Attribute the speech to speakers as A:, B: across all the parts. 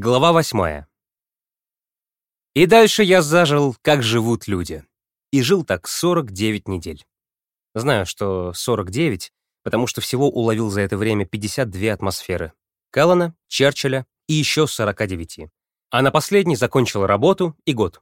A: Глава восьмая. И дальше я зажил, как живут люди. И жил так 49 недель. Знаю, что 49, потому что всего уловил за это время 52 атмосферы. Каллана, Черчилля и еще 49. А на последней закончил работу и год.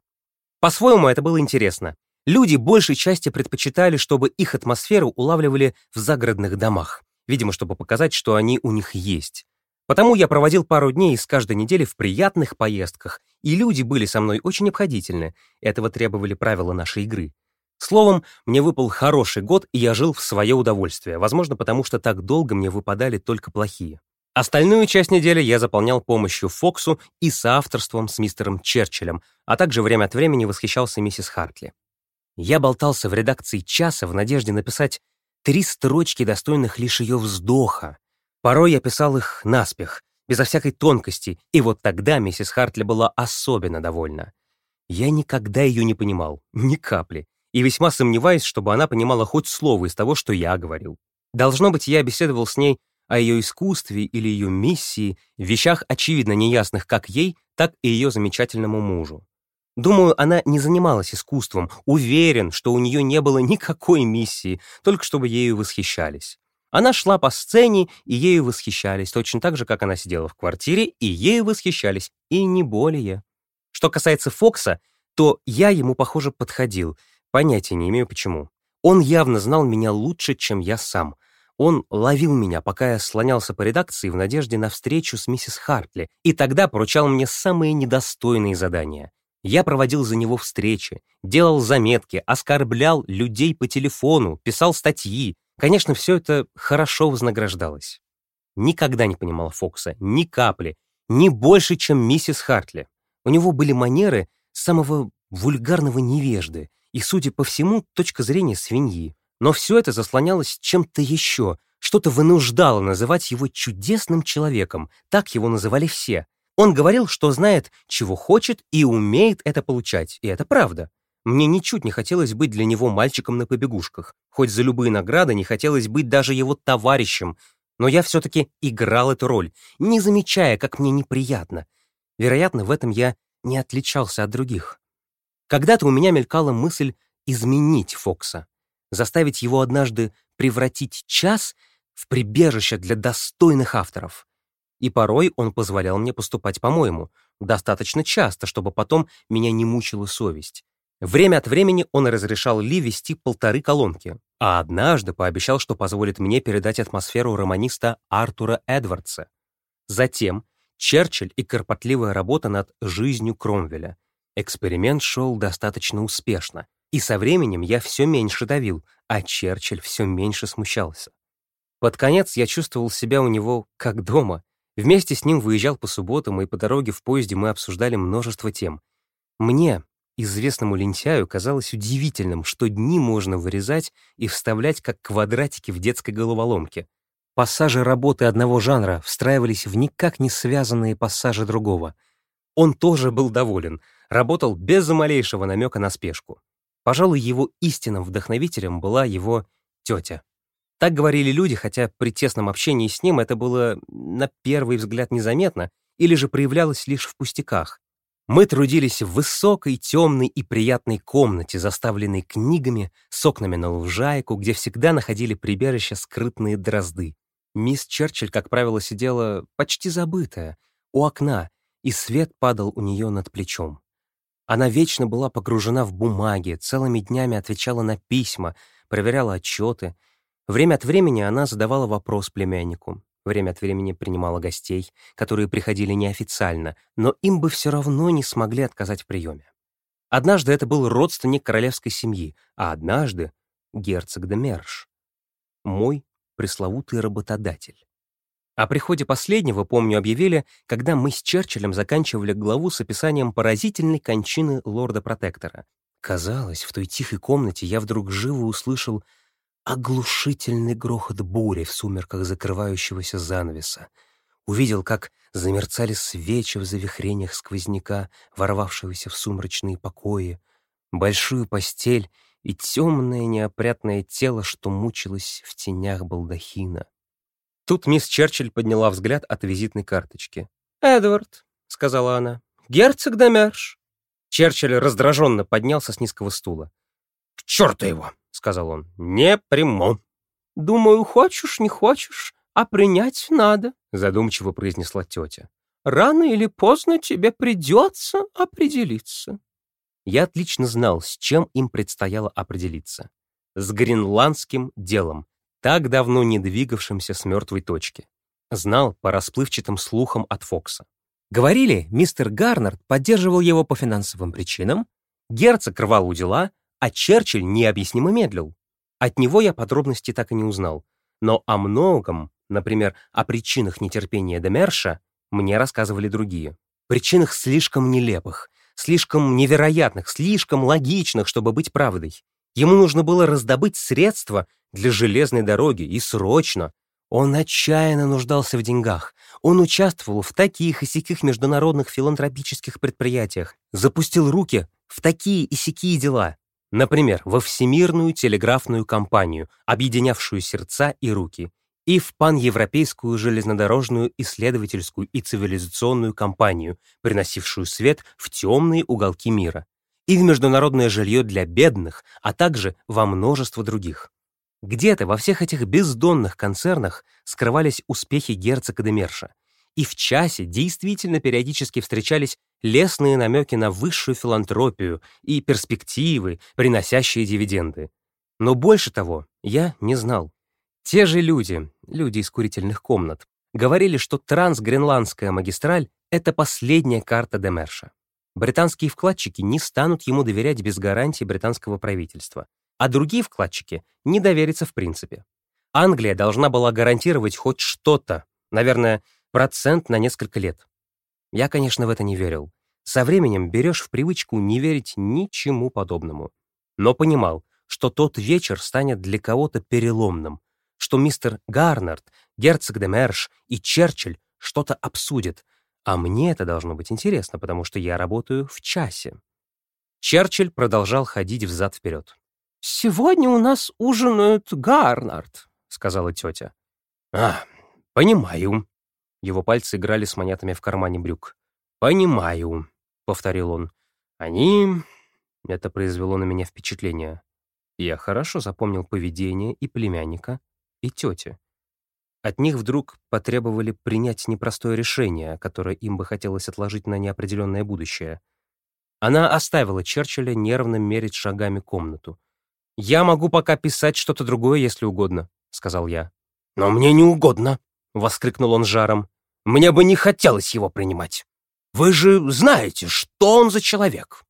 A: По-своему это было интересно. Люди большей части предпочитали, чтобы их атмосферу улавливали в загородных домах, видимо, чтобы показать, что они у них есть. Потому я проводил пару дней из каждой недели в приятных поездках, и люди были со мной очень обходительны. Этого требовали правила нашей игры. Словом, мне выпал хороший год, и я жил в свое удовольствие, возможно, потому что так долго мне выпадали только плохие. Остальную часть недели я заполнял помощью Фоксу и соавторством с мистером Черчиллем, а также время от времени восхищался миссис Хартли. Я болтался в редакции часа в надежде написать три строчки, достойных лишь ее вздоха, Порой я писал их наспех, безо всякой тонкости, и вот тогда миссис Хартли была особенно довольна. Я никогда ее не понимал, ни капли, и весьма сомневаюсь, чтобы она понимала хоть слово из того, что я говорил. Должно быть, я беседовал с ней о ее искусстве или ее миссии, вещах очевидно неясных как ей, так и ее замечательному мужу. Думаю, она не занималась искусством, уверен, что у нее не было никакой миссии, только чтобы ею восхищались. Она шла по сцене, и ею восхищались, точно так же, как она сидела в квартире, и ею восхищались, и не более. Что касается Фокса, то я ему, похоже, подходил. Понятия не имею, почему. Он явно знал меня лучше, чем я сам. Он ловил меня, пока я слонялся по редакции в надежде на встречу с миссис Хартли, и тогда поручал мне самые недостойные задания. Я проводил за него встречи, делал заметки, оскорблял людей по телефону, писал статьи, Конечно, все это хорошо вознаграждалось. Никогда не понимал Фокса, ни капли, ни больше, чем миссис Хартли. У него были манеры самого вульгарного невежды и, судя по всему, точка зрения свиньи. Но все это заслонялось чем-то еще, что-то вынуждало называть его чудесным человеком, так его называли все. Он говорил, что знает, чего хочет и умеет это получать, и это правда. Мне ничуть не хотелось быть для него мальчиком на побегушках, хоть за любые награды не хотелось быть даже его товарищем, но я все-таки играл эту роль, не замечая, как мне неприятно. Вероятно, в этом я не отличался от других. Когда-то у меня мелькала мысль изменить Фокса, заставить его однажды превратить час в прибежище для достойных авторов. И порой он позволял мне поступать по-моему, достаточно часто, чтобы потом меня не мучила совесть. Время от времени он разрешал Ли вести полторы колонки, а однажды пообещал, что позволит мне передать атмосферу романиста Артура Эдвардса. Затем Черчилль и кропотливая работа над «Жизнью Кромвеля». Эксперимент шел достаточно успешно, и со временем я все меньше давил, а Черчилль все меньше смущался. Под конец я чувствовал себя у него как дома. Вместе с ним выезжал по субботам, и по дороге в поезде мы обсуждали множество тем. Мне, Известному лентяю казалось удивительным, что дни можно вырезать и вставлять как квадратики в детской головоломке. Пассажи работы одного жанра встраивались в никак не связанные пассажи другого. Он тоже был доволен, работал без малейшего намека на спешку. Пожалуй, его истинным вдохновителем была его тетя. Так говорили люди, хотя при тесном общении с ним это было на первый взгляд незаметно или же проявлялось лишь в пустяках. Мы трудились в высокой, темной и приятной комнате, заставленной книгами, с окнами на лужайку, где всегда находили прибежище скрытные дрозды. Мисс Черчилль, как правило, сидела почти забытая, у окна, и свет падал у нее над плечом. Она вечно была погружена в бумаги, целыми днями отвечала на письма, проверяла отчеты. Время от времени она задавала вопрос племяннику. Время от времени принимала гостей, которые приходили неофициально, но им бы все равно не смогли отказать в приеме. Однажды это был родственник королевской семьи, а однажды — герцог де Мерш. Мой пресловутый работодатель. О приходе последнего, помню, объявили, когда мы с Черчиллем заканчивали главу с описанием поразительной кончины лорда-протектора. Казалось, в той тихой комнате я вдруг живо услышал оглушительный грохот бури в сумерках закрывающегося занавеса. Увидел, как замерцали свечи в завихрениях сквозняка, ворвавшегося в сумрачные покои, большую постель и темное неопрятное тело, что мучилось в тенях балдахина. Тут мисс Черчилль подняла взгляд от визитной карточки. «Эдвард», — сказала она. «Герцог де Мерш». Черчилль раздраженно поднялся с низкого стула. «К черту его!» — сказал он. «Не приму». «Думаю, хочешь, не хочешь, а принять надо», — задумчиво произнесла тетя. «Рано или поздно тебе придется определиться». Я отлично знал, с чем им предстояло определиться. С гренландским делом, так давно не двигавшимся с мертвой точки. Знал по расплывчатым слухам от Фокса. Говорили, мистер Гарнард поддерживал его по финансовым причинам, герцог рвал у дела, а Черчилль необъяснимо медлил. От него я подробностей так и не узнал. Но о многом, например, о причинах нетерпения Демерша, мне рассказывали другие. Причинах слишком нелепых, слишком невероятных, слишком логичных, чтобы быть правдой. Ему нужно было раздобыть средства для железной дороги, и срочно. Он отчаянно нуждался в деньгах. Он участвовал в таких и сяких международных филантропических предприятиях, запустил руки в такие и сякие дела. Например, во Всемирную телеграфную компанию, объединявшую сердца и руки, и в паневропейскую железнодорожную исследовательскую и цивилизационную компанию, приносившую свет в темные уголки мира, и в международное жилье для бедных, а также во множество других. Где-то во всех этих бездонных концернах скрывались успехи герцога де Мерша, и в часе действительно периодически встречались лестные намеки на высшую филантропию и перспективы, приносящие дивиденды. Но больше того я не знал. Те же люди, люди из курительных комнат, говорили, что трансгренландская магистраль — это последняя карта Демерша. Британские вкладчики не станут ему доверять без гарантии британского правительства, а другие вкладчики не доверятся в принципе. Англия должна была гарантировать хоть что-то, наверное, процент на несколько лет. Я, конечно, в это не верил. Со временем берешь в привычку не верить ничему подобному. Но понимал, что тот вечер станет для кого-то переломным, что мистер Гарнард, герцог де Мерш и Черчилль что-то обсудят, а мне это должно быть интересно, потому что я работаю в часе. Черчилль продолжал ходить взад-вперед. «Сегодня у нас ужинает Гарнард», — сказала тетя. «А, понимаю», его пальцы играли с монетами в кармане брюк. «Понимаю», — повторил он. «Они...» Это произвело на меня впечатление. Я хорошо запомнил поведение и племянника, и тети. От них вдруг потребовали принять непростое решение, которое им бы хотелось отложить на неопределенное будущее. Она оставила Черчилля нервно мерить шагами комнату. «Я могу пока писать что-то другое, если угодно», — сказал я. «Но мне не угодно», — воскликнул он жаром. Мне бы не хотелось его принимать. Вы же знаете, что он за человек.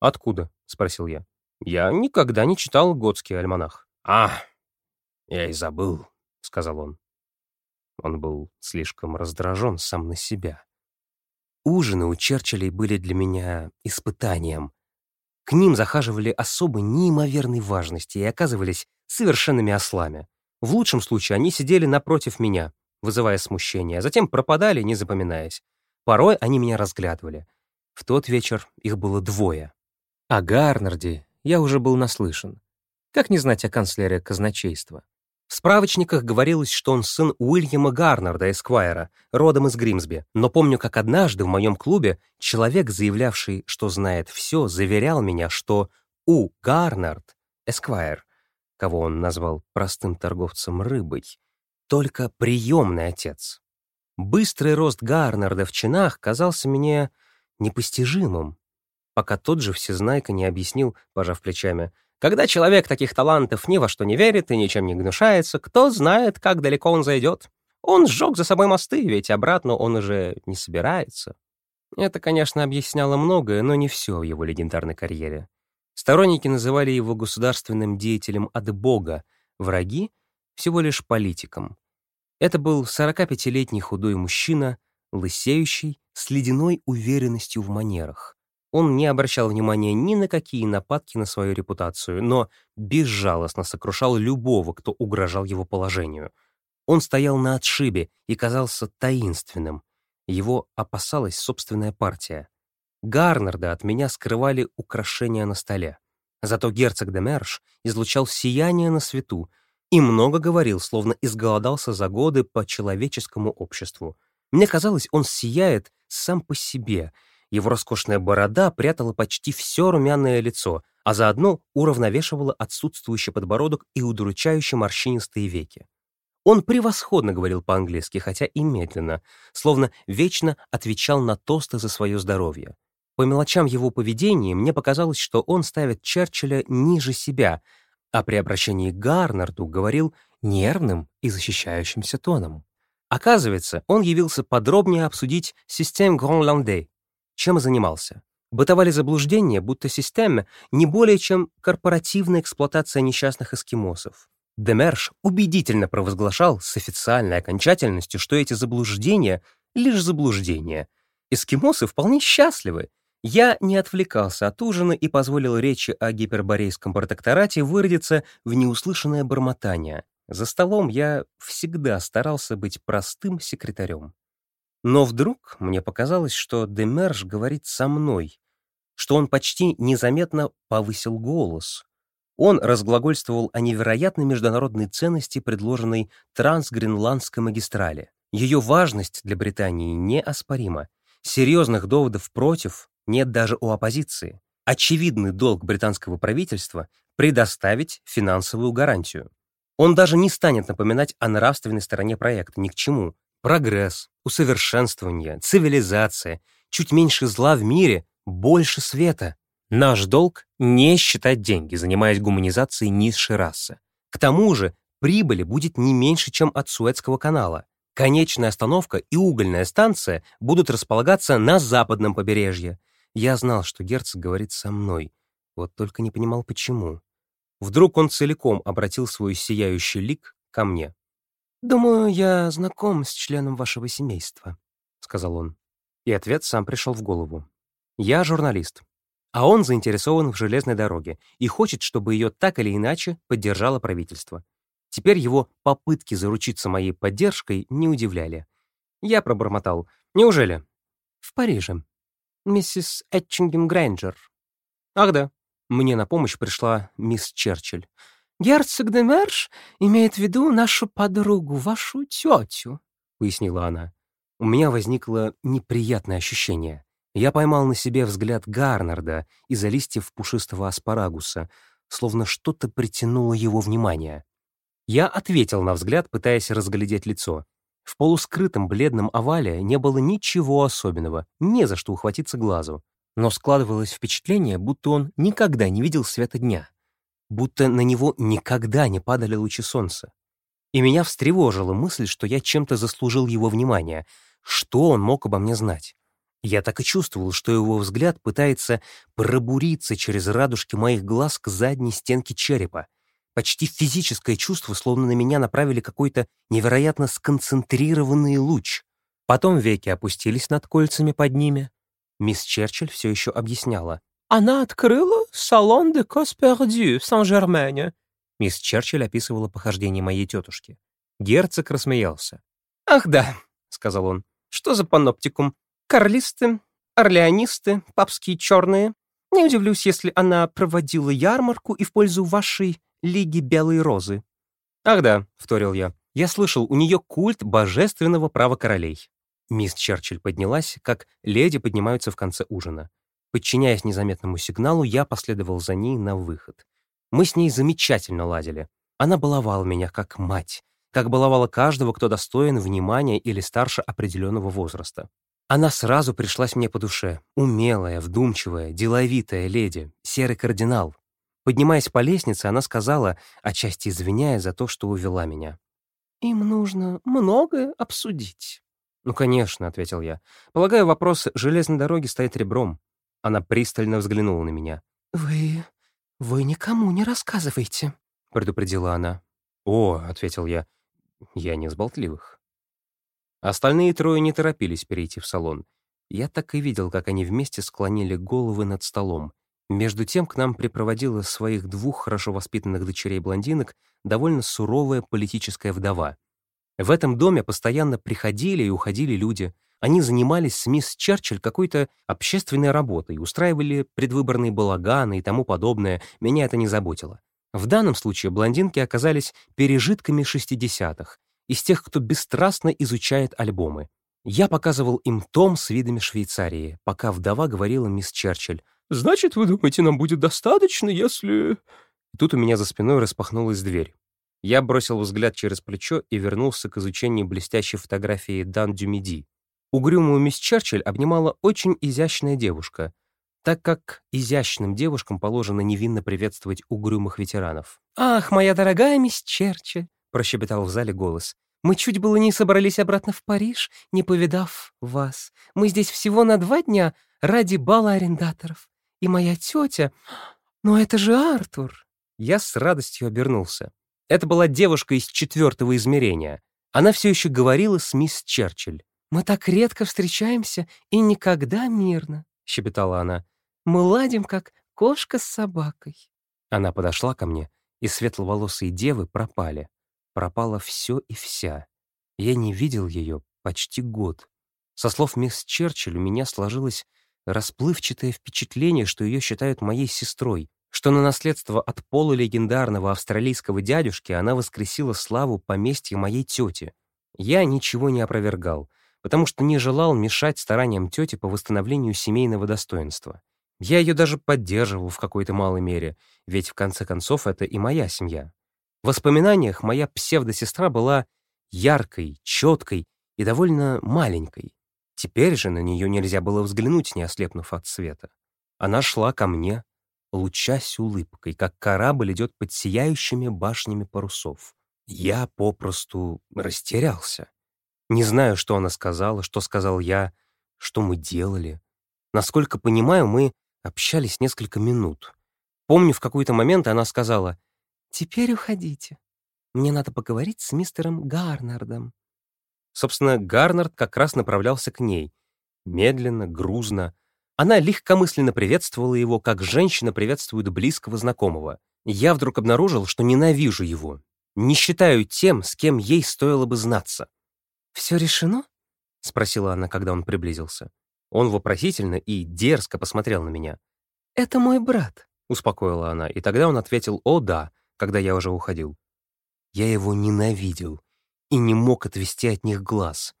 A: Откуда? спросил я. Я никогда не читал готский альманах. А, я и забыл, сказал он. Он был слишком раздражен сам на себя. Ужины у Черчиллей были для меня испытанием. К ним захаживали особо неимоверной важности и оказывались совершенными ослами. В лучшем случае они сидели напротив меня, вызывая смущение, а затем пропадали, не запоминаясь. Порой они меня разглядывали. В тот вечер их было двое. О Гарнарде я уже был наслышан. Как не знать о канцлере казначейства? В справочниках говорилось, что он сын Уильяма Гарнарда, эсквайра, родом из Гримсби. Но помню, как однажды в моем клубе человек, заявлявший, что знает все, заверял меня, что У. Гарнард, эсквайр, кого он назвал простым торговцем рыбой, только приемный отец. Быстрый рост Гарнарда в чинах казался мне непостижимым, пока тот же всезнайка не объяснил, пожав плечами, когда человек таких талантов ни во что не верит и ничем не гнушается, кто знает, как далеко он зайдет. Он сжег за собой мосты, ведь обратно он уже не собирается. Это, конечно, объясняло многое, но не все в его легендарной карьере. Сторонники называли его государственным деятелем от Бога, враги всего лишь политиком. Это был 45-летний худой мужчина, лысеющий, с ледяной уверенностью в манерах. Он не обращал внимания ни на какие нападки на свою репутацию, но безжалостно сокрушал любого, кто угрожал его положению. Он стоял на отшибе и казался таинственным. Его опасалась собственная партия. Гарнарда от меня скрывали украшения на столе. Зато герцог де Мерш излучал сияние на свету, и много говорил, словно изголодался за годы по человеческому обществу. Мне казалось, он сияет сам по себе. Его роскошная борода прятала почти все румяное лицо, а заодно уравновешивала отсутствующий подбородок и удручающие морщинистые веки. Он превосходно говорил по-английски, хотя и медленно, словно вечно отвечал на тосты за свое здоровье. По мелочам его поведения мне показалось, что он ставит Черчилля ниже себя, а при обращении к Гарнарду говорил нервным и защищающимся тоном. Оказывается, он явился подробнее обсудить систему Гран-Ланде, чем занимался. Бытовали заблуждения, будто система не более чем корпоративная эксплуатация несчастных эскимосов. Демерш убедительно провозглашал с официальной окончательностью, что эти заблуждения — лишь заблуждения. Эскимосы вполне счастливы. Я не отвлекался от ужина и позволил речи о гиперборейском протекторате выродиться в неуслышанное бормотание. За столом я всегда старался быть простым секретарем. Но вдруг мне показалось, что Демерш говорит со мной, что он почти незаметно повысил голос. Он разглагольствовал о невероятной международной ценности предложенной трансгренландской магистрали. Ее важность для Британии неоспорима. Серьезных доводов против нет даже у оппозиции. Очевидный долг британского правительства — предоставить финансовую гарантию. Он даже не станет напоминать о нравственной стороне проекта, ни к чему. Прогресс, усовершенствование, цивилизация, чуть меньше зла в мире, больше света. Наш долг — не считать деньги, занимаясь гуманизацией низшей расы. К тому же прибыли будет не меньше, чем от Суэцкого канала. Конечная остановка и угольная станция будут располагаться на западном побережье. Я знал, что герцог говорит со мной, вот только не понимал, почему. Вдруг он целиком обратил свой сияющий лик ко мне. «Думаю, я знаком с членом вашего семейства», — сказал он. И ответ сам пришел в голову. «Я журналист а он заинтересован в железной дороге и хочет, чтобы ее так или иначе поддержало правительство. Теперь его попытки заручиться моей поддержкой не удивляли. Я пробормотал. «Неужели?» «В Париже. Миссис Этчингем Грэнджер». «Ах да». Мне на помощь пришла мисс Черчилль. «Герцог де Мерш имеет в виду нашу подругу, вашу тетю», — пояснила она. У меня возникло неприятное ощущение. Я поймал на себе взгляд Гарнарда из-за листьев пушистого аспарагуса, словно что-то притянуло его внимание. Я ответил на взгляд, пытаясь разглядеть лицо. В полускрытом бледном овале не было ничего особенного, не за что ухватиться глазу. Но складывалось впечатление, будто он никогда не видел света дня, будто на него никогда не падали лучи солнца. И меня встревожила мысль, что я чем-то заслужил его внимание. Что он мог обо мне знать? Я так и чувствовал, что его взгляд пытается пробуриться через радужки моих глаз к задней стенке черепа. Почти физическое чувство, словно на меня направили какой-то невероятно сконцентрированный луч. Потом веки опустились над кольцами под ними. Мисс Черчилль все еще объясняла. «Она открыла салон де Коспердю в Сан-Жермене». Мисс Черчилль описывала похождение моей тетушки. Герцог рассмеялся. «Ах да», — сказал он, — «что за паноптикум? Карлисты, орлеонисты, папские черные. Не удивлюсь, если она проводила ярмарку и в пользу вашей Лиги Белой Розы. Ах да, — вторил я, — я слышал, у нее культ божественного права королей. Мисс Черчилль поднялась, как леди поднимаются в конце ужина. Подчиняясь незаметному сигналу, я последовал за ней на выход. Мы с ней замечательно ладили. Она баловала меня как мать, как баловала каждого, кто достоин внимания или старше определенного возраста. Она сразу пришлась мне по душе. Умелая, вдумчивая, деловитая леди, серый кардинал. Поднимаясь по лестнице, она сказала, отчасти извиняя за то, что увела меня. «Им нужно многое обсудить». «Ну, конечно», — ответил я. «Полагаю, вопрос железной дороги стоит ребром». Она пристально взглянула на меня. «Вы... вы никому не рассказываете», — предупредила она. «О», — ответил я, — «я не из болтливых». Остальные трое не торопились перейти в салон. Я так и видел, как они вместе склонили головы над столом. Между тем к нам припроводила своих двух хорошо воспитанных дочерей-блондинок довольно суровая политическая вдова. В этом доме постоянно приходили и уходили люди. Они занимались с мисс Черчилль какой-то общественной работой, устраивали предвыборные балаганы и тому подобное. Меня это не заботило. В данном случае блондинки оказались пережитками 60-х, из тех, кто бесстрастно изучает альбомы. Я показывал им том с видами Швейцарии, пока вдова говорила мисс Черчилль. «Значит, вы думаете, нам будет достаточно, если...» Тут у меня за спиной распахнулась дверь. Я бросил взгляд через плечо и вернулся к изучению блестящей фотографии Дан Дюмиди. Угрюмую мисс Черчилль обнимала очень изящная девушка, так как изящным девушкам положено невинно приветствовать угрюмых ветеранов. «Ах, моя дорогая мисс Черчилль!» — прощебетал в зале голос. Мы чуть было не собрались обратно в Париж, не повидав вас. Мы здесь всего на два дня ради бала арендаторов. И моя тетя... Но это же Артур!» Я с радостью обернулся. Это была девушка из четвертого измерения. Она все еще говорила с мисс Черчилль. «Мы так редко встречаемся и никогда мирно», — щебетала она. «Мы ладим, как кошка с собакой». Она подошла ко мне, и светловолосые девы пропали пропало все и вся. Я не видел ее почти год. Со слов мисс Черчилль у меня сложилось расплывчатое впечатление, что ее считают моей сестрой, что на наследство от пола легендарного австралийского дядюшки она воскресила славу поместья моей тети. Я ничего не опровергал, потому что не желал мешать стараниям тети по восстановлению семейного достоинства. Я ее даже поддерживал в какой-то малой мере, ведь в конце концов это и моя семья. В воспоминаниях моя псевдосестра была яркой, четкой и довольно маленькой. Теперь же на нее нельзя было взглянуть, не ослепнув от света. Она шла ко мне, лучась улыбкой, как корабль идет под сияющими башнями парусов. Я попросту растерялся. Не знаю, что она сказала, что сказал я, что мы делали. Насколько понимаю, мы общались несколько минут. Помню, в какой-то момент она сказала, «Теперь уходите. Мне надо поговорить с мистером Гарнардом». Собственно, Гарнард как раз направлялся к ней. Медленно, грузно. Она легкомысленно приветствовала его, как женщина приветствует близкого знакомого. Я вдруг обнаружил, что ненавижу его. Не считаю тем, с кем ей стоило бы знаться. «Все решено?» — спросила она, когда он приблизился. Он вопросительно и дерзко посмотрел на меня. «Это мой брат», — успокоила она, и тогда он ответил «О, да», когда я уже уходил. Я его ненавидел и не мог отвести от них глаз.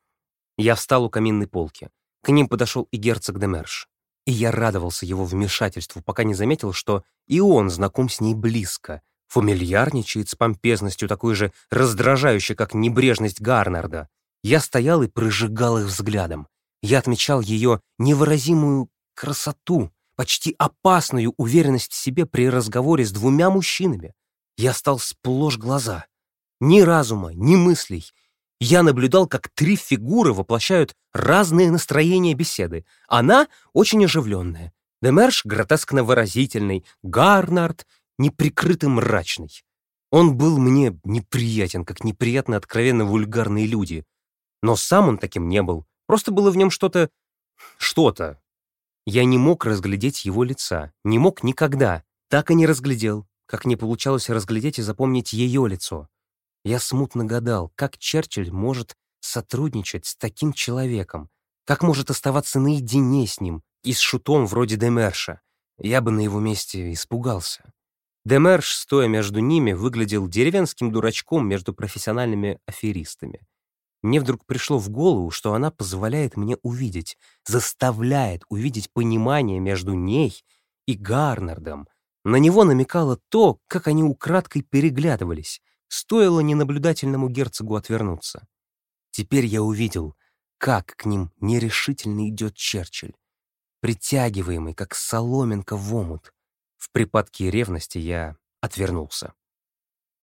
A: Я встал у каминной полки. К ним подошел и герцог Демерш. И я радовался его вмешательству, пока не заметил, что и он знаком с ней близко, фамильярничает с помпезностью, такой же раздражающей, как небрежность Гарнарда. Я стоял и прожигал их взглядом. Я отмечал ее невыразимую красоту, почти опасную уверенность в себе при разговоре с двумя мужчинами, я стал сплошь глаза. Ни разума, ни мыслей. Я наблюдал, как три фигуры воплощают разные настроения беседы. Она очень оживленная, Демерш гротескно выразительный, Гарнард неприкрыто мрачный. Он был мне неприятен, как неприятно откровенно вульгарные люди. Но сам он таким не был. Просто было в нем что-то... что-то. Я не мог разглядеть его лица. Не мог никогда. Так и не разглядел как не получалось разглядеть и запомнить ее лицо. Я смутно гадал, как Черчилль может сотрудничать с таким человеком, как может оставаться наедине с ним и с шутом вроде Демерша. Я бы на его месте испугался. Демерш, стоя между ними, выглядел деревенским дурачком между профессиональными аферистами. Мне вдруг пришло в голову, что она позволяет мне увидеть, заставляет увидеть понимание между ней и Гарнардом, на него намекало то, как они украдкой переглядывались, стоило ненаблюдательному герцогу отвернуться. Теперь я увидел, как к ним нерешительно идет Черчилль, притягиваемый, как соломинка в омут. В припадке ревности я отвернулся.